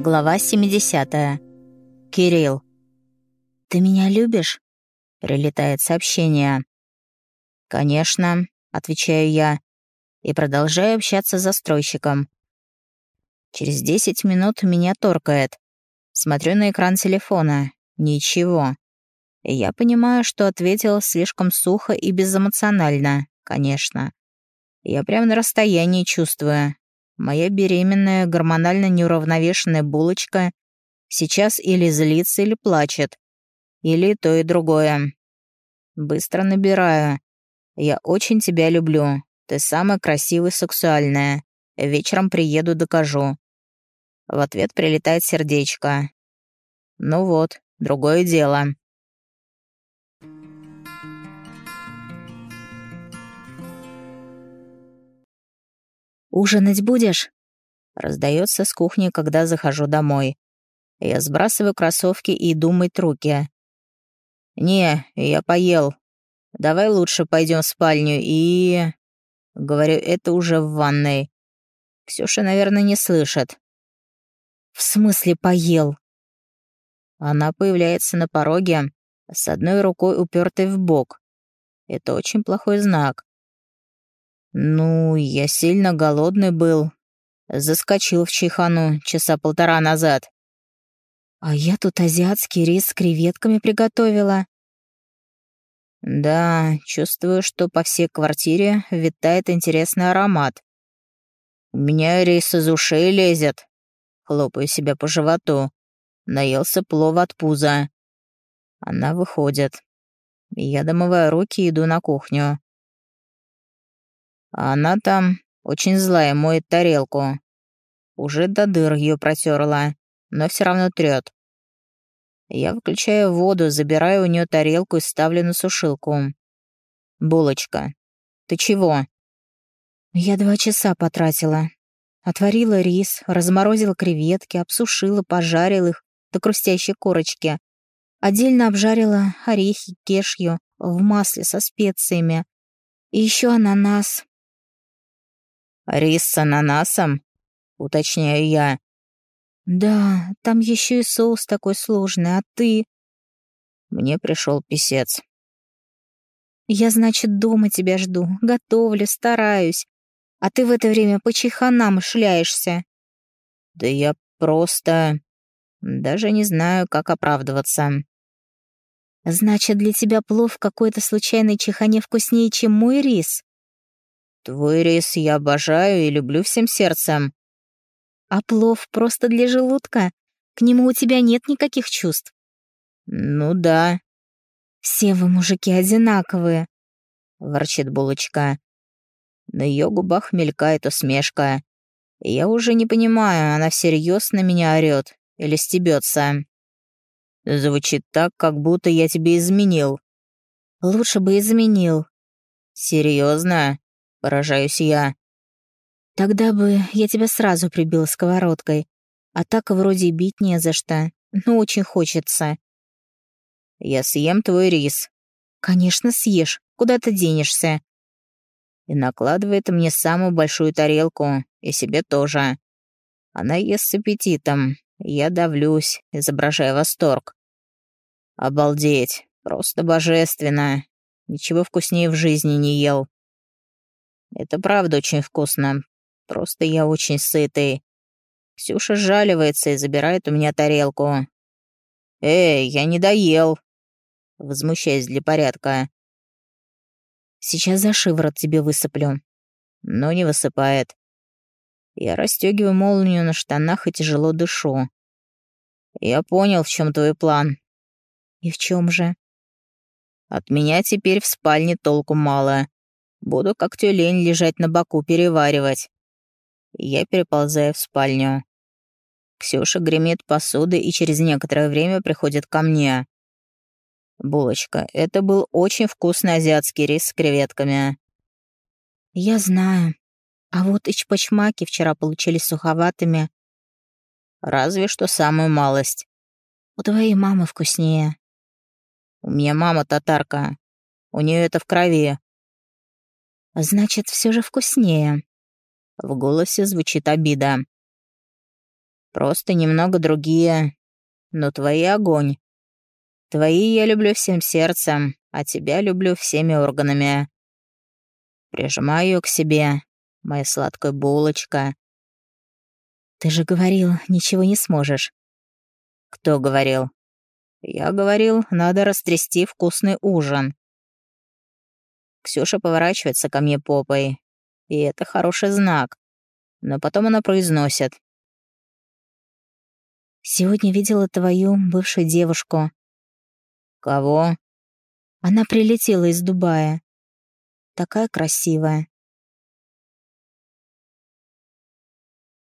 Глава 70. Кирилл. «Ты меня любишь?» — прилетает сообщение. «Конечно», — отвечаю я, и продолжаю общаться с застройщиком. Через 10 минут меня торкает. Смотрю на экран телефона. Ничего. И я понимаю, что ответил слишком сухо и безэмоционально, конечно. Я прямо на расстоянии чувствую, Моя беременная, гормонально неуравновешенная булочка сейчас или злится, или плачет. Или то и другое. Быстро набираю. Я очень тебя люблю. Ты самая красивая и сексуальная. Вечером приеду, докажу. В ответ прилетает сердечко. Ну вот, другое дело. «Ужинать будешь?» Раздается с кухни, когда захожу домой. Я сбрасываю кроссовки и иду мыть руки. «Не, я поел. Давай лучше пойдем в спальню и...» Говорю, это уже в ванной. Ксюша, наверное, не слышит. «В смысле поел?» Она появляется на пороге, с одной рукой упертой в бок. Это очень плохой знак. «Ну, я сильно голодный был. Заскочил в чайхану часа полтора назад». «А я тут азиатский рис с креветками приготовила». «Да, чувствую, что по всей квартире витает интересный аромат. У меня рис из ушей лезет». Хлопаю себя по животу. Наелся плов от пуза. Она выходит. Я домываю руки и иду на кухню. А она там очень злая, моет тарелку. Уже до дыр ее протерла, но все равно трет. Я выключаю воду, забираю у нее тарелку и ставлю на сушилку. «Булочка, ты чего?» Я два часа потратила. Отварила рис, разморозила креветки, обсушила, пожарила их до хрустящей корочки. Отдельно обжарила орехи кешью в масле со специями. И еще ананас, «Рис с ананасом?» — уточняю я. «Да, там еще и соус такой сложный, а ты...» Мне пришел писец. «Я, значит, дома тебя жду, готовлю, стараюсь, а ты в это время по чайханам шляешься». «Да я просто... даже не знаю, как оправдываться». «Значит, для тебя плов в какой-то случайной чайхане вкуснее, чем мой рис?» Твой рис я обожаю и люблю всем сердцем. А плов просто для желудка? К нему у тебя нет никаких чувств? Ну да. Все вы, мужики, одинаковые, ворчит булочка. На ее губах мелькает усмешка. Я уже не понимаю, она всерьез на меня орёт или стебется. Звучит так, как будто я тебе изменил. Лучше бы изменил. Серьезно? Поражаюсь я. Тогда бы я тебя сразу прибил сковородкой. А так вроде бить не за что. Но очень хочется. Я съем твой рис. Конечно, съешь. Куда ты денешься? И накладывает мне самую большую тарелку. И себе тоже. Она ест с аппетитом. Я давлюсь, изображая восторг. Обалдеть. Просто божественно. Ничего вкуснее в жизни не ел. Это правда очень вкусно. Просто я очень сытый. Ксюша жаливается и забирает у меня тарелку. «Эй, я не доел!» Возмущаясь для порядка. «Сейчас за шиворот тебе высыплю». Но не высыпает. Я расстегиваю молнию на штанах и тяжело дышу. Я понял, в чем твой план. И в чем же? От меня теперь в спальне толку мало. Буду как тюлень лежать на боку, переваривать. Я переползаю в спальню. Ксюша гремит посудой и через некоторое время приходит ко мне. «Булочка, это был очень вкусный азиатский рис с креветками». «Я знаю. А вот и чпачмаки вчера получились суховатыми». «Разве что самую малость». «У твоей мамы вкуснее». «У меня мама татарка. У нее это в крови. Значит, все же вкуснее. В голосе звучит обида. Просто немного другие. Но твои огонь. Твои я люблю всем сердцем, а тебя люблю всеми органами. Прижимаю к себе, моя сладкая булочка. Ты же говорил, ничего не сможешь. Кто говорил? Я говорил, надо растрясти вкусный ужин. Ксюша поворачивается ко мне попой, и это хороший знак. Но потом она произносит. «Сегодня видела твою бывшую девушку». «Кого?» «Она прилетела из Дубая. Такая красивая».